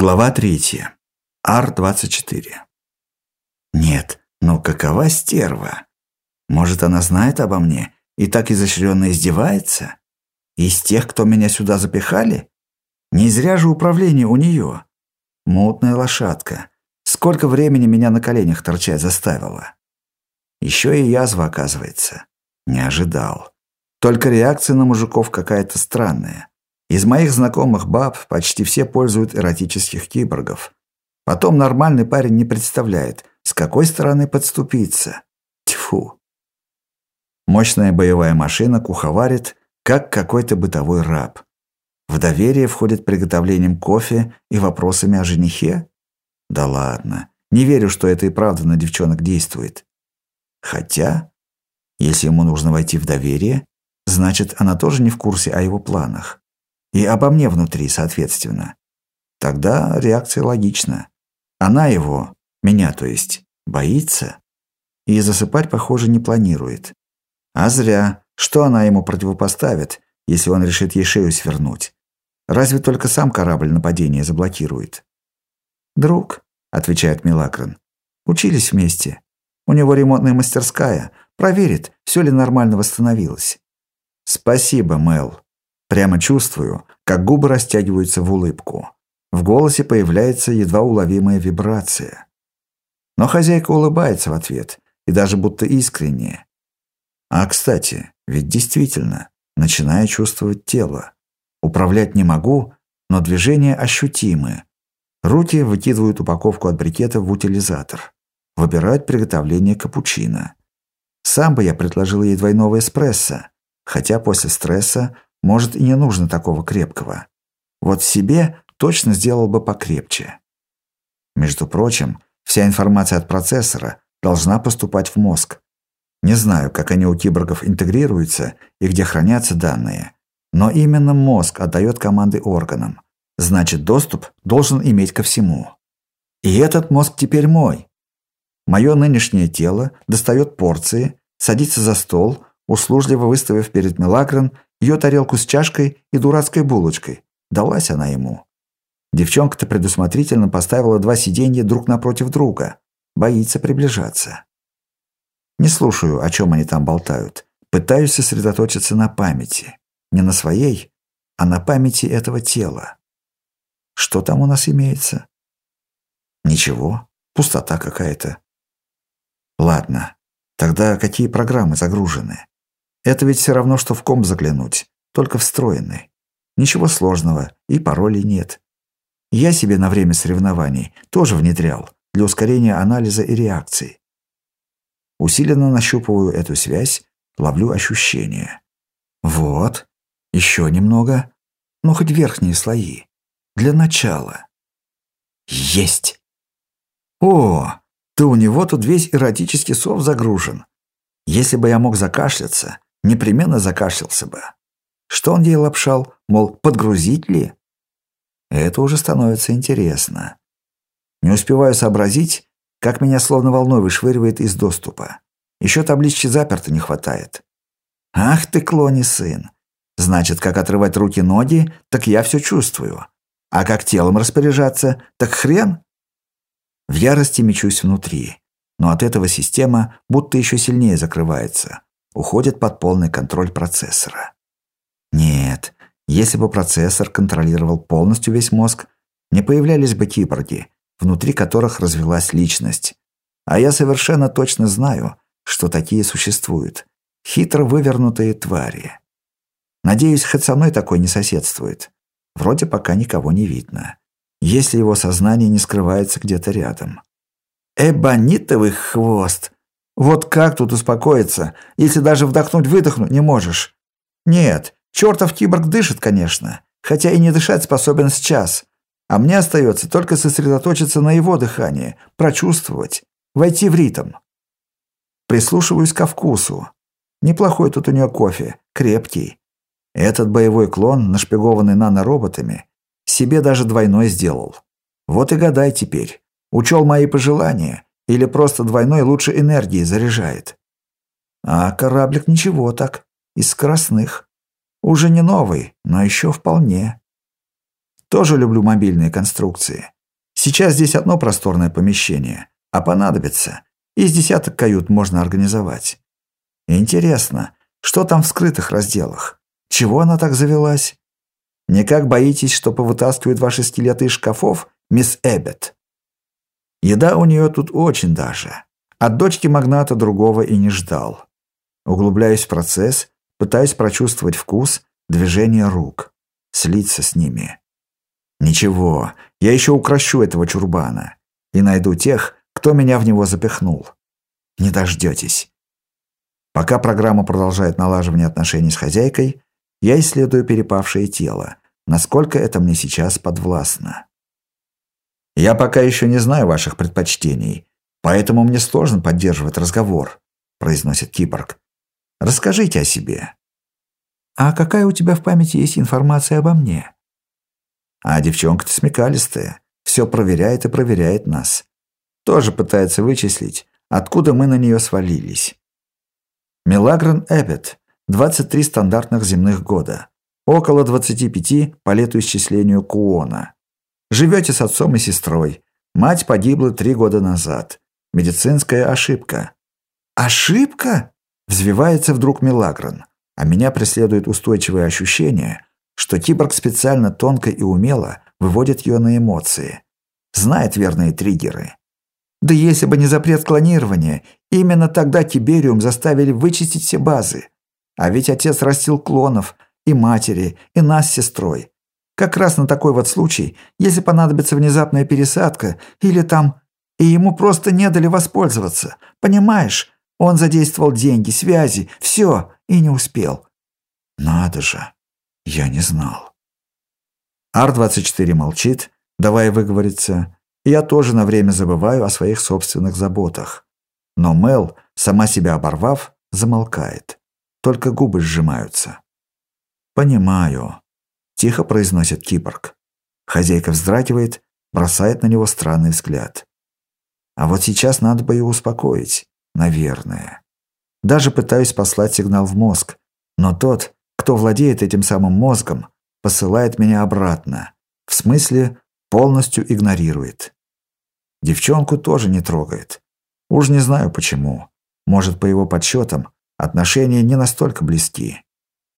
Глава третья. Ар-24. Нет, ну какова стерва? Может, она знает обо мне и так изощренно издевается? Из тех, кто меня сюда запихали? Не зря же управление у нее. Мутная лошадка. Сколько времени меня на коленях торчать заставила. Еще и язва, оказывается. Не ожидал. Только реакция на мужиков какая-то странная. Из моих знакомых баб почти все пользуют эротических киборгов. Потом нормальный парень не представляет, с какой стороны подступиться. Тьфу. Мощная боевая машина куховарит, как какой-то бытовой раб. В доверие входит приготовлением кофе и вопросами о женихе? Да ладно, не верю, что это и правда на девчонок действует. Хотя, если ему нужно войти в доверие, значит, она тоже не в курсе о его планах. И обо мне внутри, соответственно. Тогда реакция логична. Она его, меня то есть, боится и засыпать, похоже, не планирует. А зря. Что она ему противопоставит, если он решит ей шею свернуть? Разве только сам корабль нападения заблокирует. «Друг», — отвечает Милакрон, — «учились вместе. У него ремонтная мастерская. Проверит, все ли нормально восстановилось». «Спасибо, Мэл», Прямо чувствую, как губы растягиваются в улыбку. В голосе появляется едва уловимая вибрация. Но хозяйка улыбается в ответ, и даже будто искренне. А, кстати, ведь действительно, начинаю чувствовать тело. Управлять не могу, но движения ощутимы. Руки выкидывают упаковку от брикета в утилизатор. Выбирают приготовление капучино. Сам бы я предложил ей двойного эспрессо, хотя после стресса может, и не нужно такого крепкого. Вот себе точно сделал бы покрепче. Между прочим, вся информация от процессора должна поступать в мозг. Не знаю, как они у киборгов интегрируются и где хранятся данные, но именно мозг отдает команды органам. Значит, доступ должен иметь ко всему. И этот мозг теперь мой. Мое нынешнее тело достает порции, садится за стол, услужливо выставив перед Мелагрен ее тарелку с чашкой и дурацкой булочкой. Далась она ему. Девчонка-то предусмотрительно поставила два сиденья друг напротив друга. Боится приближаться. Не слушаю, о чем они там болтают. Пытаюсь сосредоточиться на памяти. Не на своей, а на памяти этого тела. Что там у нас имеется? Ничего, пустота какая-то. Ладно, тогда какие программы загружены? Это ведь все равно, что в ком заглянуть, только встроенный. Ничего сложного, и паролей нет. Я себе на время соревнований тоже внедрял для ускорения анализа и реакции. Усиленно нащупываю эту связь, ловлю ощущения. Вот, еще немного, ну хоть верхние слои. Для начала. Есть! О, то у него тут весь эротический сов загружен. Если бы я мог закашляться, непременно закашлялся бы. Что он ей лапшал, мол, подгрузить ли? Это уже становится интересно. Не успеваю сообразить, как меня словно волной вышвыривает из доступа. Еще таблички заперты не хватает. Ах ты, клони сын. Значит, как отрывать руки-ноги, так я все чувствую. А как телом распоряжаться, так хрен. В ярости мечусь внутри, но от этого система будто еще сильнее закрывается уходит под полный контроль процессора. Нет, если бы процессор контролировал полностью весь мозг, не появлялись бы киборги, внутри которых развилась личность. А я совершенно точно знаю, что такие существуют. Хитро вывернутые твари. Надеюсь, хоть со мной такой не соседствует. Вроде пока никого не видно. Если его сознание не скрывается где-то рядом. «Эбонитовый хвост!» Вот как тут успокоиться, если даже вдохнуть-выдохнуть не можешь? Нет, чертов киборг дышит, конечно, хотя и не дышать способен сейчас. А мне остается только сосредоточиться на его дыхании, прочувствовать, войти в ритм. Прислушиваюсь ко вкусу. Неплохой тут у нее кофе, крепкий. Этот боевой клон, нашпигованный нанороботами, себе даже двойной сделал. Вот и гадай теперь. Учел мои пожелания или просто двойной лучше энергии заряжает. А кораблик ничего так, из скоростных. Уже не новый, но еще вполне. Тоже люблю мобильные конструкции. Сейчас здесь одно просторное помещение, а понадобится. Из десяток кают можно организовать. Интересно, что там в скрытых разделах? Чего она так завелась? Никак боитесь, что повытаскивают ваши скелеты из шкафов, мисс Эббет? Еда у нее тут очень даже. От дочки магната другого и не ждал. Углубляюсь в процесс, пытаюсь прочувствовать вкус, движение рук, слиться с ними. Ничего, я еще укращу этого чурбана и найду тех, кто меня в него запихнул. Не дождетесь. Пока программа продолжает налаживание отношений с хозяйкой, я исследую перепавшее тело, насколько это мне сейчас подвластно. Я пока еще не знаю ваших предпочтений, поэтому мне сложно поддерживать разговор, произносит киборг. Расскажите о себе. А какая у тебя в памяти есть информация обо мне? А девчонка-то смекалистая, все проверяет и проверяет нас. Тоже пытается вычислить, откуда мы на нее свалились. Мелагрен Эббет, 23 стандартных земных года, около 25 по летоисчислению Куона. Живете с отцом и сестрой. Мать погибла три года назад. Медицинская ошибка». «Ошибка?» – взвивается вдруг Мелагрон, а меня преследует устойчивое ощущение, что киборг специально тонко и умело выводит ее на эмоции. Знает верные триггеры. Да если бы не запрет клонирования, именно тогда Тибериум заставили вычистить все базы. А ведь отец растил клонов, и матери, и нас с сестрой. Как раз на такой вот случай, если понадобится внезапная пересадка или там... И ему просто не дали воспользоваться. Понимаешь? Он задействовал деньги, связи, все, и не успел. Надо же. Я не знал. Ар-24 молчит, давая выговориться. Я тоже на время забываю о своих собственных заботах. Но Мел, сама себя оборвав, замолкает. Только губы сжимаются. «Понимаю. Тихо произносит киборг. Хозяйка вздрагивает, бросает на него странный взгляд. А вот сейчас надо бы ее успокоить. Наверное. Даже пытаюсь послать сигнал в мозг. Но тот, кто владеет этим самым мозгом, посылает меня обратно. В смысле, полностью игнорирует. Девчонку тоже не трогает. Уж не знаю почему. Может, по его подсчетам, отношения не настолько близки.